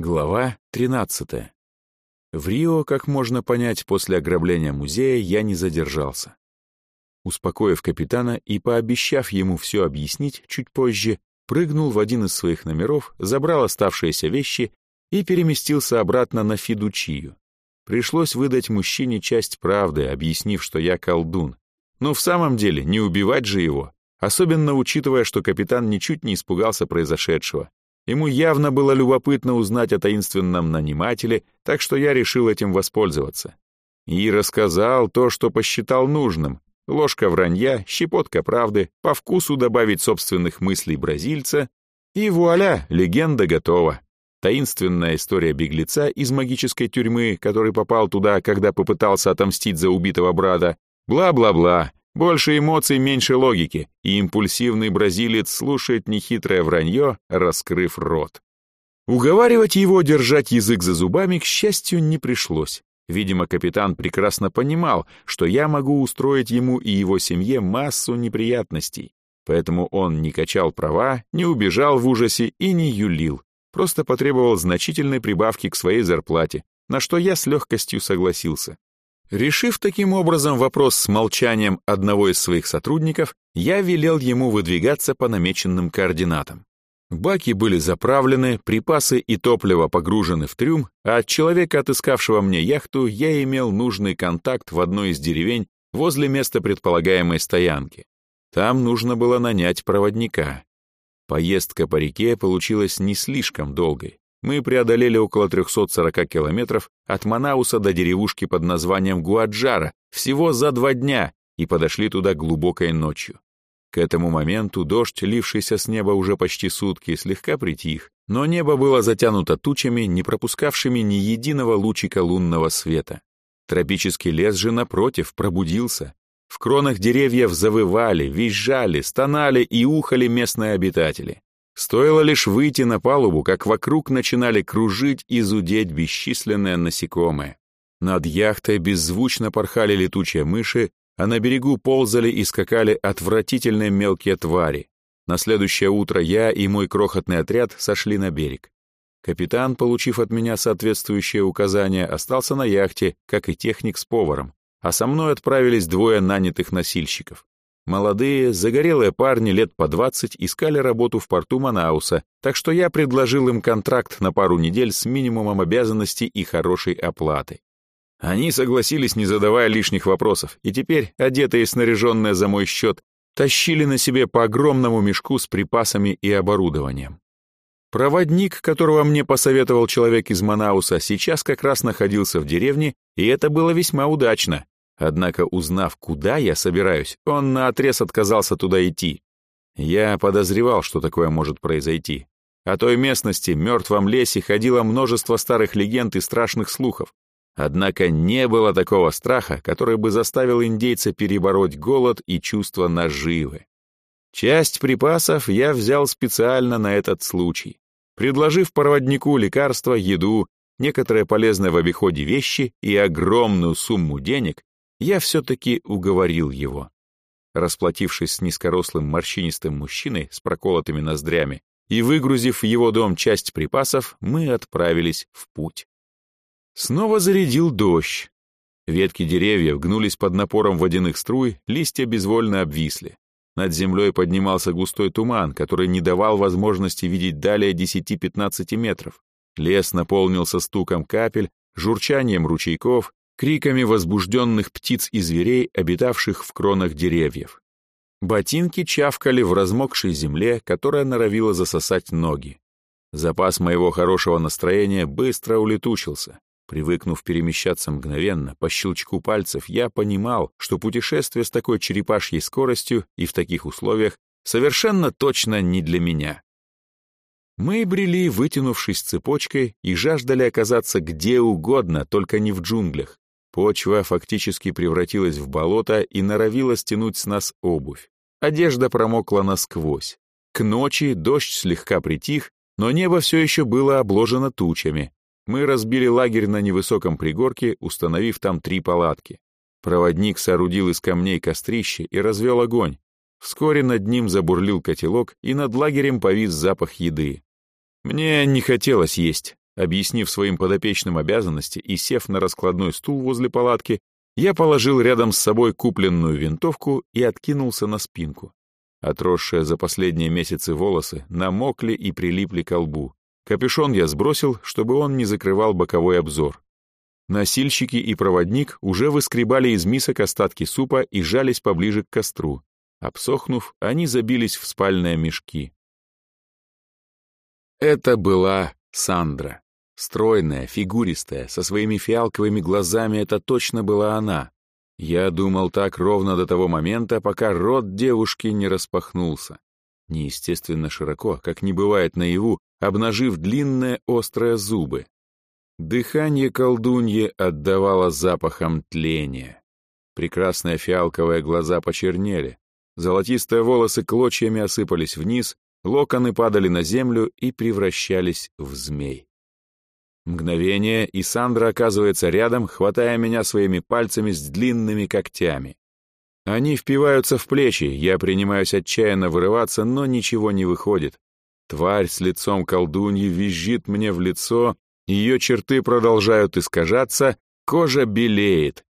Глава 13. В Рио, как можно понять, после ограбления музея я не задержался. Успокоив капитана и пообещав ему все объяснить чуть позже, прыгнул в один из своих номеров, забрал оставшиеся вещи и переместился обратно на Фидучию. Пришлось выдать мужчине часть правды, объяснив, что я колдун. Но в самом деле не убивать же его, особенно учитывая, что капитан ничуть не испугался произошедшего Ему явно было любопытно узнать о таинственном нанимателе, так что я решил этим воспользоваться. И рассказал то, что посчитал нужным. Ложка вранья, щепотка правды, по вкусу добавить собственных мыслей бразильца, и вуаля, легенда готова. Таинственная история беглеца из магической тюрьмы, который попал туда, когда попытался отомстить за убитого брата. Бла-бла-бла. Больше эмоций, меньше логики, и импульсивный бразилец слушает нехитрое вранье, раскрыв рот. Уговаривать его держать язык за зубами, к счастью, не пришлось. Видимо, капитан прекрасно понимал, что я могу устроить ему и его семье массу неприятностей. Поэтому он не качал права, не убежал в ужасе и не юлил. Просто потребовал значительной прибавки к своей зарплате, на что я с легкостью согласился. Решив таким образом вопрос с молчанием одного из своих сотрудников, я велел ему выдвигаться по намеченным координатам. Баки были заправлены, припасы и топливо погружены в трюм, а от человека, отыскавшего мне яхту, я имел нужный контакт в одной из деревень возле места предполагаемой стоянки. Там нужно было нанять проводника. Поездка по реке получилась не слишком долгой. Мы преодолели около 340 километров от Манауса до деревушки под названием Гуаджара всего за два дня и подошли туда глубокой ночью. К этому моменту дождь, лившийся с неба уже почти сутки, слегка притих, но небо было затянуто тучами, не пропускавшими ни единого лучика лунного света. Тропический лес же, напротив, пробудился. В кронах деревьев завывали, визжали, стонали и ухали местные обитатели. Стоило лишь выйти на палубу, как вокруг начинали кружить и зудеть бесчисленные насекомые. Над яхтой беззвучно порхали летучие мыши, а на берегу ползали и скакали отвратительные мелкие твари. На следующее утро я и мой крохотный отряд сошли на берег. Капитан, получив от меня соответствующее указание, остался на яхте, как и техник с поваром, а со мной отправились двое нанятых носильщиков. Молодые, загорелые парни лет по 20 искали работу в порту Манауса, так что я предложил им контракт на пару недель с минимумом обязанностей и хорошей оплаты. Они согласились, не задавая лишних вопросов, и теперь, одетые и снаряженные за мой счет, тащили на себе по огромному мешку с припасами и оборудованием. Проводник, которого мне посоветовал человек из Манауса, сейчас как раз находился в деревне, и это было весьма удачно. Однако, узнав, куда я собираюсь, он наотрез отказался туда идти. Я подозревал, что такое может произойти. О той местности, мертвом лесе, ходило множество старых легенд и страшных слухов. Однако не было такого страха, который бы заставил индейца перебороть голод и чувство наживы. Часть припасов я взял специально на этот случай, предложив проводнику лекарства, еду, некоторые полезные в обиходе вещи и огромную сумму денег, я все-таки уговорил его. Расплатившись с низкорослым морщинистым мужчиной с проколотыми ноздрями и выгрузив в его дом часть припасов, мы отправились в путь. Снова зарядил дождь. Ветки деревьев гнулись под напором водяных струй, листья безвольно обвисли. Над землей поднимался густой туман, который не давал возможности видеть далее 10-15 метров. Лес наполнился стуком капель, журчанием ручейков, криками возбужденных птиц и зверей, обитавших в кронах деревьев. Ботинки чавкали в размокшей земле, которая норовила засосать ноги. Запас моего хорошего настроения быстро улетучился. Привыкнув перемещаться мгновенно, по щелчку пальцев, я понимал, что путешествие с такой черепашьей скоростью и в таких условиях совершенно точно не для меня. Мы брели, вытянувшись цепочкой, и жаждали оказаться где угодно, только не в джунглях. Почва фактически превратилась в болото и норовила стянуть с нас обувь. Одежда промокла насквозь. К ночи дождь слегка притих, но небо все еще было обложено тучами. Мы разбили лагерь на невысоком пригорке, установив там три палатки. Проводник соорудил из камней кострище и развел огонь. Вскоре над ним забурлил котелок, и над лагерем повис запах еды. Мне не хотелось есть. Объяснив своим подопечным обязанности и сев на раскладной стул возле палатки, я положил рядом с собой купленную винтовку и откинулся на спинку. Отросшие за последние месяцы волосы намокли и прилипли к лбу. Капюшон я сбросил, чтобы он не закрывал боковой обзор. Носильщики и проводник уже выскребали из мисок остатки супа и жались поближе к костру. Обсохнув, они забились в спальные мешки. Это была Сандра. Стройная, фигуристая, со своими фиалковыми глазами это точно была она. Я думал так ровно до того момента, пока рот девушки не распахнулся. Неестественно широко, как не бывает наяву, обнажив длинные острые зубы. Дыхание колдуньи отдавало запахом тления. Прекрасные фиалковые глаза почернели, золотистые волосы клочьями осыпались вниз, локоны падали на землю и превращались в змей. Мгновение, и Сандра оказывается рядом, хватая меня своими пальцами с длинными когтями. Они впиваются в плечи, я принимаюсь отчаянно вырываться, но ничего не выходит. Тварь с лицом колдуньи визжит мне в лицо, ее черты продолжают искажаться, кожа белеет.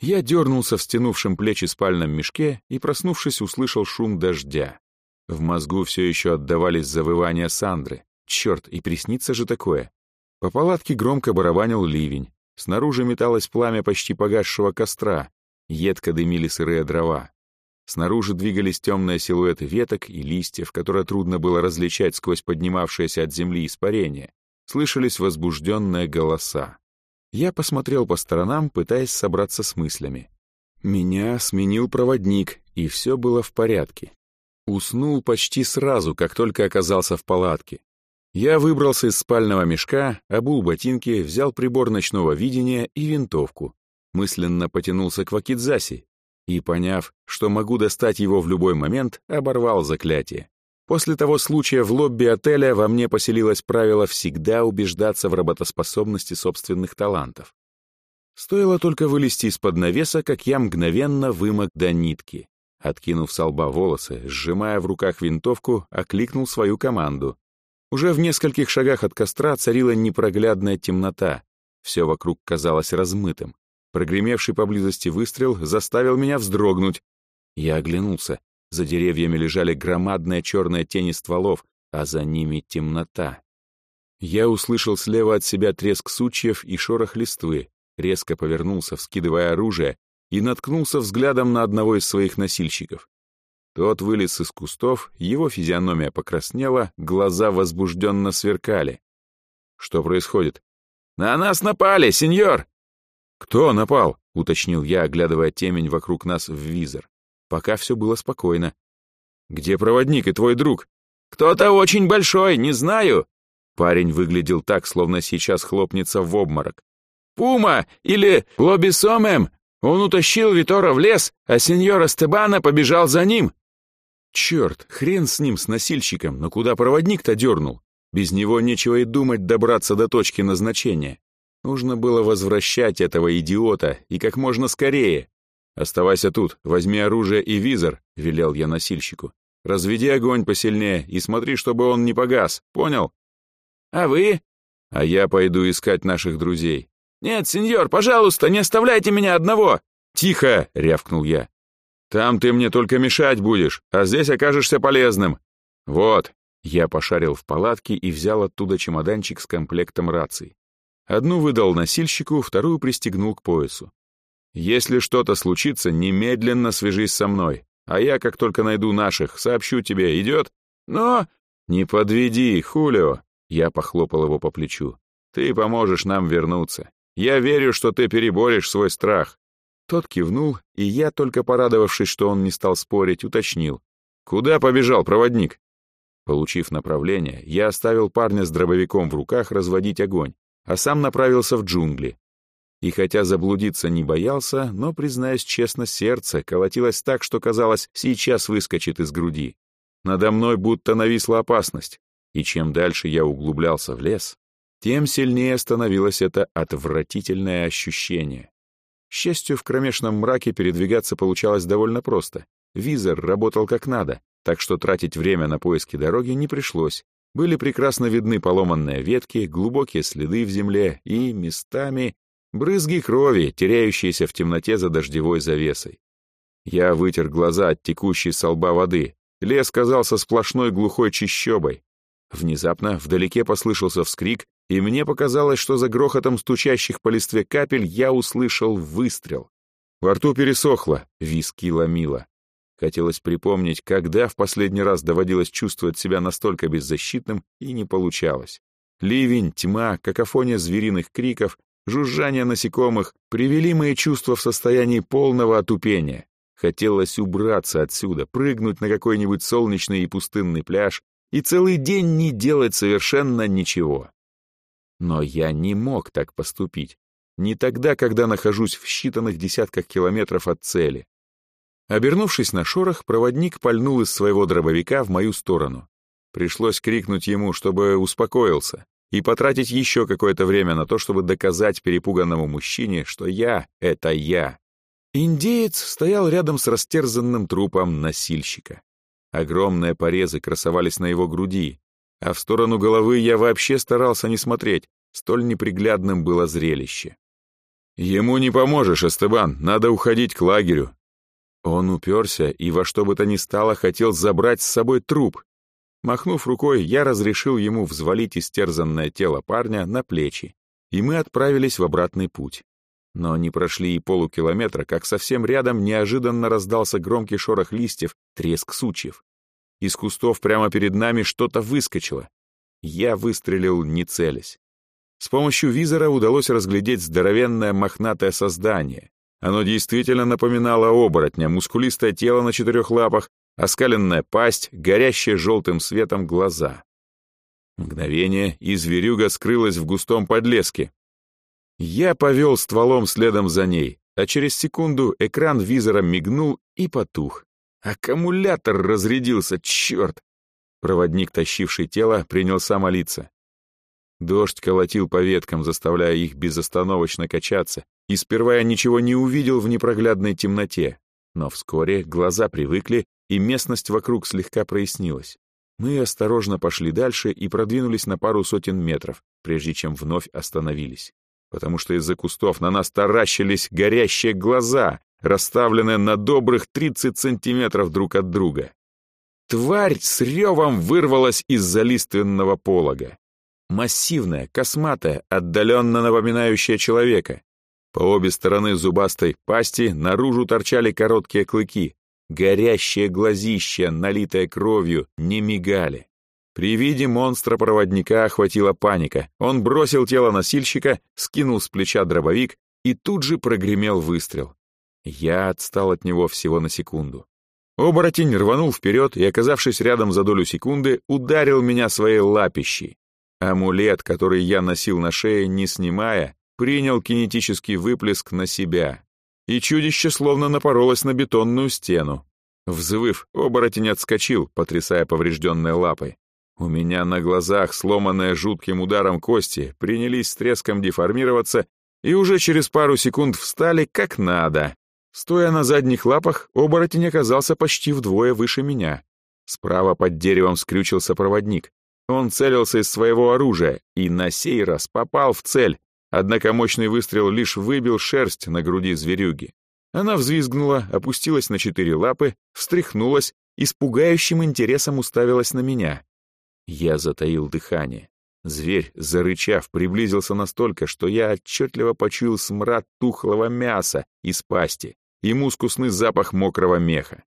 Я дернулся в стянувшем плечи спальном мешке и, проснувшись, услышал шум дождя. В мозгу все еще отдавались завывания Сандры. Черт, и приснится же такое. По палатке громко барабанил ливень. Снаружи металось пламя почти погасшего костра. Едко дымили сырые дрова. Снаружи двигались темные силуэты веток и листьев, которые трудно было различать сквозь поднимавшееся от земли испарение слышались возбужденные голоса. Я посмотрел по сторонам, пытаясь собраться с мыслями. Меня сменил проводник, и все было в порядке. Уснул почти сразу, как только оказался в палатке. Я выбрался из спального мешка, обул ботинки, взял прибор ночного видения и винтовку. Мысленно потянулся к Вакидзаси и, поняв, что могу достать его в любой момент, оборвал заклятие. После того случая в лобби отеля во мне поселилось правило всегда убеждаться в работоспособности собственных талантов. Стоило только вылезти из-под навеса, как я мгновенно вымок до нитки. Откинув со лба волосы, сжимая в руках винтовку, окликнул свою команду. Уже в нескольких шагах от костра царила непроглядная темнота. Все вокруг казалось размытым. Прогремевший поблизости выстрел заставил меня вздрогнуть. Я оглянулся. За деревьями лежали громадные черные тени стволов, а за ними темнота. Я услышал слева от себя треск сучьев и шорох листвы, резко повернулся, вскидывая оружие, и наткнулся взглядом на одного из своих носильщиков. Тот вылез из кустов, его физиономия покраснела, глаза возбужденно сверкали. Что происходит? «На нас напали, сеньор!» «Кто напал?» — уточнил я, оглядывая темень вокруг нас в визор. Пока все было спокойно. «Где проводник и твой друг?» «Кто-то очень большой, не знаю». Парень выглядел так, словно сейчас хлопнется в обморок. «Пума или Лобисомем! Он утащил Витора в лес, а сеньора Стебана побежал за ним». «Черт, хрен с ним, с носильщиком, но куда проводник-то дернул? Без него нечего и думать добраться до точки назначения. Нужно было возвращать этого идиота, и как можно скорее. «Оставайся тут, возьми оружие и визор», — велел я носильщику. «Разведи огонь посильнее и смотри, чтобы он не погас, понял?» «А вы?» «А я пойду искать наших друзей». «Нет, сеньор, пожалуйста, не оставляйте меня одного!» «Тихо!» — рявкнул я. «Там ты мне только мешать будешь, а здесь окажешься полезным. Вот». Я пошарил в палатке и взял оттуда чемоданчик с комплектом раций. Одну выдал носильщику, вторую пристегнул к поясу. Если что-то случится, немедленно свяжись со мной, а я, как только найду наших, сообщу тебе, идет? Но... Не подведи, Хулио, я похлопал его по плечу. Ты поможешь нам вернуться. Я верю, что ты переборешь свой страх. Тот кивнул, и я, только порадовавшись, что он не стал спорить, уточнил. Куда побежал проводник? Получив направление, я оставил парня с дробовиком в руках разводить огонь, а сам направился в джунгли, и хотя заблудиться не боялся, но, признаюсь честно, сердце колотилось так, что казалось, сейчас выскочит из груди. Надо мной будто нависла опасность, и чем дальше я углублялся в лес, тем сильнее становилось это отвратительное ощущение. К счастью, в кромешном мраке передвигаться получалось довольно просто. Визор работал как надо, так что тратить время на поиски дороги не пришлось. были прекрасно видны поломанные ветки, глубокие следы в земле и, местами, брызги крови, теряющиеся в темноте за дождевой завесой. Я вытер глаза от текущей со лба воды. Лес казался сплошной глухой чищобой. Внезапно вдалеке послышался вскрик, и мне показалось, что за грохотом стучащих по листве капель я услышал выстрел. Во рту пересохло, виски ломило. Хотелось припомнить, когда в последний раз доводилось чувствовать себя настолько беззащитным, и не получалось. Ливень, тьма, какофония звериных криков, жужжание насекомых привели мои чувства в состоянии полного отупения. Хотелось убраться отсюда, прыгнуть на какой-нибудь солнечный и пустынный пляж и целый день не делать совершенно ничего. Но я не мог так поступить. Не тогда, когда нахожусь в считанных десятках километров от цели. Обернувшись на шорох, проводник пальнул из своего дробовика в мою сторону. Пришлось крикнуть ему, чтобы успокоился, и потратить еще какое-то время на то, чтобы доказать перепуганному мужчине, что я — это я. Индеец стоял рядом с растерзанным трупом носильщика. Огромные порезы красовались на его груди, а в сторону головы я вообще старался не смотреть, столь неприглядным было зрелище. «Ему не поможешь, Эстебан, надо уходить к лагерю», он уперся и во что бы то ни стало хотел забрать с собой труп. Махнув рукой, я разрешил ему взвалить истерзанное тело парня на плечи, и мы отправились в обратный путь. Но не прошли и полукилометра, как совсем рядом неожиданно раздался громкий шорох листьев, треск сучьев. Из кустов прямо перед нами что-то выскочило. Я выстрелил, не целясь. С помощью визора удалось разглядеть здоровенное мохнатое создание, оно действительно напоминало оборотня, мускулистое тело на четырех лапах, оскаленная пасть, горящие желтым светом глаза. Мгновение, и зверюга скрылась в густом подлеске. Я повел стволом следом за ней, а через секунду экран визора мигнул и потух. Аккумулятор разрядился, черт! Проводник, тащивший тело, принялся молиться. Дождь колотил по веткам, заставляя их безостановочно качаться, и сперва я ничего не увидел в непроглядной темноте, но вскоре глаза привыкли, и местность вокруг слегка прояснилась. Мы осторожно пошли дальше и продвинулись на пару сотен метров, прежде чем вновь остановились, потому что из-за кустов на нас таращились горящие глаза, расставленные на добрых 30 сантиметров друг от друга. Тварь с ревом вырвалась из-за лиственного полога. Массивная, косматая, отдаленно напоминающая человека. По обе стороны зубастой пасти наружу торчали короткие клыки. Горящие глазища, налитые кровью, не мигали. При виде монстра-проводника охватила паника. Он бросил тело носильщика, скинул с плеча дробовик и тут же прогремел выстрел. Я отстал от него всего на секунду. Оборотень рванул вперед и, оказавшись рядом за долю секунды, ударил меня своей лапищей. Амулет, который я носил на шее, не снимая, принял кинетический выплеск на себя, и чудище словно напоролось на бетонную стену. Взвыв, оборотень отскочил, потрясая поврежденной лапой. У меня на глазах, сломанные жутким ударом кости, принялись с треском деформироваться и уже через пару секунд встали как надо. Стоя на задних лапах, оборотень оказался почти вдвое выше меня. Справа под деревом скрючился проводник. Он целился из своего оружия и на сей раз попал в цель, Однако мощный выстрел лишь выбил шерсть на груди зверюги. Она взвизгнула, опустилась на четыре лапы, встряхнулась и с пугающим интересом уставилась на меня. Я затаил дыхание. Зверь, зарычав, приблизился настолько, что я отчетливо почуял смрад тухлого мяса из пасти и мускусный запах мокрого меха.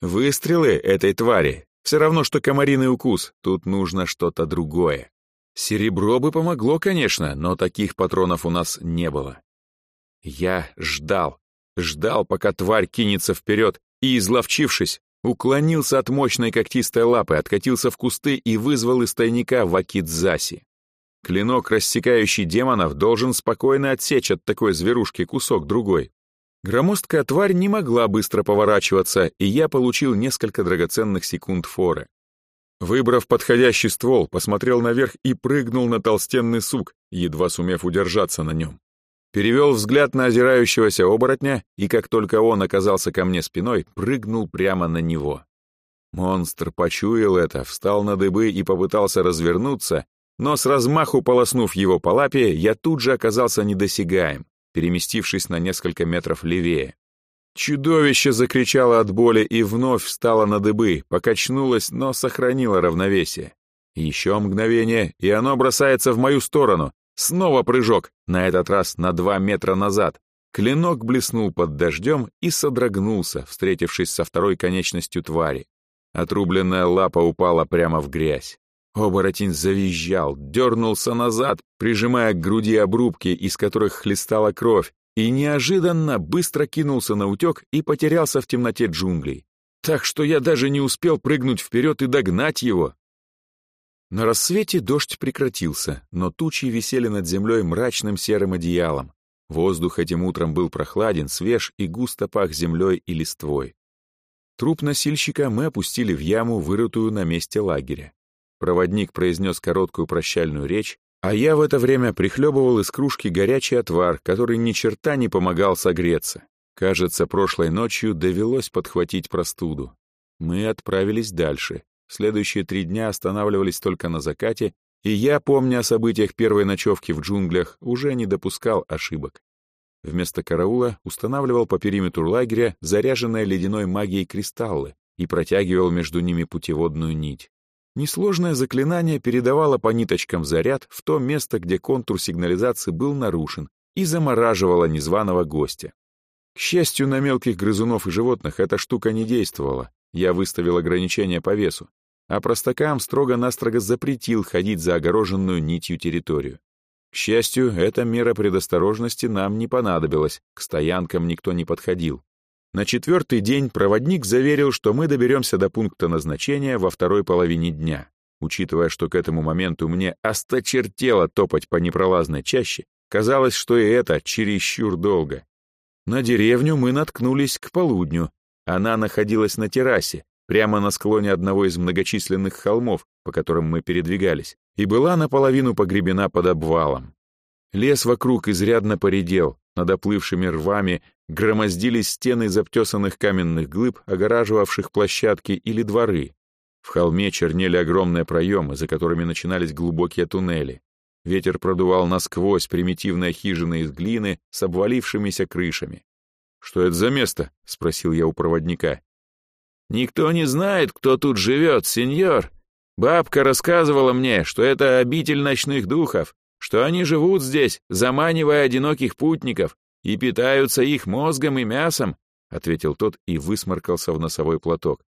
Выстрелы этой твари — все равно, что комариный укус, тут нужно что-то другое. Серебро бы помогло, конечно, но таких патронов у нас не было. Я ждал, ждал, пока тварь кинется вперед, и, изловчившись, уклонился от мощной когтистой лапы, откатился в кусты и вызвал из тайника вакидзаси. Клинок, рассекающий демонов, должен спокойно отсечь от такой зверушки кусок другой. Громоздкая тварь не могла быстро поворачиваться, и я получил несколько драгоценных секунд форы. Выбрав подходящий ствол, посмотрел наверх и прыгнул на толстенный сук, едва сумев удержаться на нем. Перевел взгляд на озирающегося оборотня, и как только он оказался ко мне спиной, прыгнул прямо на него. Монстр почуял это, встал на дыбы и попытался развернуться, но с размаху полоснув его по лапе, я тут же оказался недосягаем, переместившись на несколько метров левее. Чудовище закричало от боли и вновь встало на дыбы, покачнулось, но сохранило равновесие. Еще мгновение, и оно бросается в мою сторону. Снова прыжок, на этот раз на два метра назад. Клинок блеснул под дождем и содрогнулся, встретившись со второй конечностью твари. Отрубленная лапа упала прямо в грязь. Оборотень завизжал, дернулся назад, прижимая к груди обрубки, из которых хлестала кровь, и неожиданно быстро кинулся на утек и потерялся в темноте джунглей. Так что я даже не успел прыгнуть вперед и догнать его. На рассвете дождь прекратился, но тучи висели над землей мрачным серым одеялом. Воздух этим утром был прохладен, свеж и густо пах землей и листвой. Труп носильщика мы опустили в яму, вырытую на месте лагеря. Проводник произнес короткую прощальную речь, а я в это время прихлебывал из кружки горячий отвар, который ни черта не помогал согреться. Кажется, прошлой ночью довелось подхватить простуду. Мы отправились дальше. Следующие три дня останавливались только на закате, и я, помня о событиях первой ночевки в джунглях, уже не допускал ошибок. Вместо караула устанавливал по периметру лагеря заряженные ледяной магией кристаллы и протягивал между ними путеводную нить. Несложное заклинание передавало по ниточкам заряд в то место, где контур сигнализации был нарушен, и замораживало незваного гостя. К счастью, на мелких грызунов и животных эта штука не действовала. Я выставил ограничения по весу, а простакам строго-настрого запретил ходить за огороженную нитью территорию. К счастью, эта мера предосторожности нам не понадобилась, к стоянкам никто не подходил. На четвертый день проводник заверил, что мы доберемся до пункта назначения во второй половине дня. Учитывая, что к этому моменту мне осточертело топать по непролазной чаще, казалось, что и это чересчур долго. На деревню мы наткнулись к полудню. Она находилась на террасе, прямо на склоне одного из многочисленных холмов, по которым мы передвигались, и была наполовину погребена под обвалом. Лес вокруг изрядно поредел, над оплывшими рвами громоздились стены из обтесанных каменных глыб, огораживавших площадки или дворы. В холме чернели огромные проемы, за которыми начинались глубокие туннели. Ветер продувал насквозь примитивные хижины из глины с обвалившимися крышами. «Что это за место?» — спросил я у проводника. «Никто не знает, кто тут живет, сеньор. Бабка рассказывала мне, что это обитель ночных духов, что они живут здесь, заманивая одиноких путников, и питаются их мозгом и мясом, ответил тот и высморкался в носовой платок.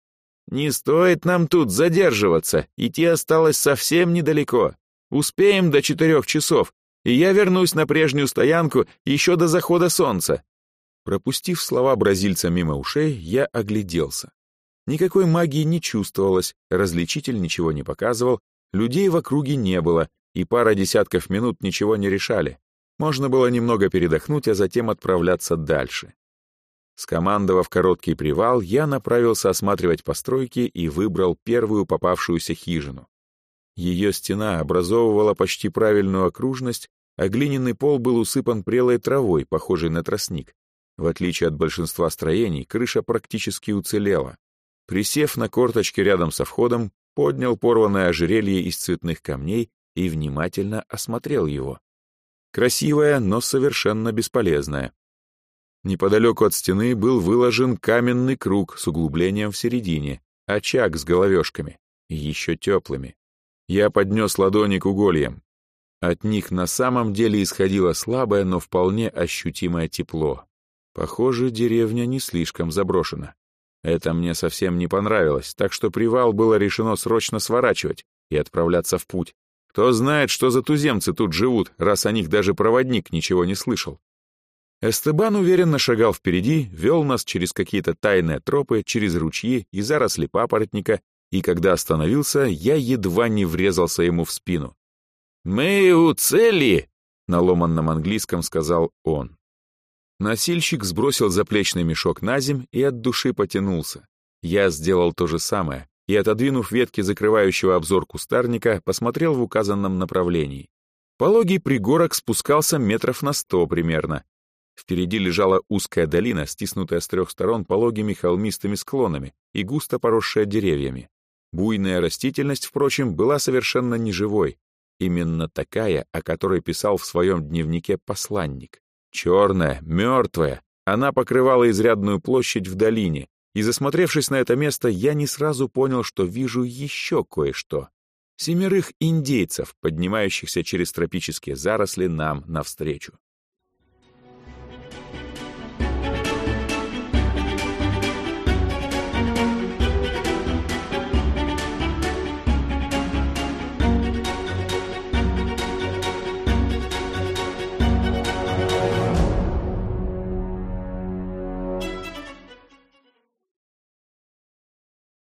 Не стоит нам тут задерживаться, идти осталось совсем недалеко. Успеем до четырех часов, и я вернусь на прежнюю стоянку еще до захода солнца. Пропустив слова бразильца мимо ушей, я огляделся. Никакой магии не чувствовалось, различитель ничего не показывал, людей в округе не было, и пара десятков минут ничего не решали. Можно было немного передохнуть, а затем отправляться дальше. Скомандовав короткий привал, я направился осматривать постройки и выбрал первую попавшуюся хижину. Ее стена образовывала почти правильную окружность, а глиняный пол был усыпан прелой травой, похожей на тростник. В отличие от большинства строений, крыша практически уцелела. Присев на корточки рядом со входом, поднял порванное ожерелье из цветных камней и внимательно осмотрел его. Красивая, но совершенно бесполезная. Неподалеку от стены был выложен каменный круг с углублением в середине, очаг с головешками, еще теплыми. Я поднес ладони к угольям. От них на самом деле исходило слабое, но вполне ощутимое тепло. Похоже, деревня не слишком заброшена. Это мне совсем не понравилось, так что привал было решено срочно сворачивать и отправляться в путь. Кто знает, что за туземцы тут живут, раз о них даже проводник ничего не слышал. Эстебан уверенно шагал впереди, вел нас через какие-то тайные тропы, через ручьи и заросли папоротника, и когда остановился, я едва не врезался ему в спину. «Мы у цели!» — на ломанном английском сказал он. Носильщик сбросил заплечный мешок на земь и от души потянулся. Я сделал то же самое, и, отодвинув ветки закрывающего обзор кустарника, посмотрел в указанном направлении. Пологий пригорок спускался метров на сто примерно. Впереди лежала узкая долина, стиснутая с трех сторон пологими холмистыми склонами и густо поросшая деревьями. Буйная растительность, впрочем, была совершенно неживой. Именно такая, о которой писал в своем дневнике посланник. Черная, мертвая, она покрывала изрядную площадь в долине, и, засмотревшись на это место, я не сразу понял, что вижу еще кое-что. Семерых индейцев, поднимающихся через тропические заросли нам навстречу.